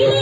Yeah.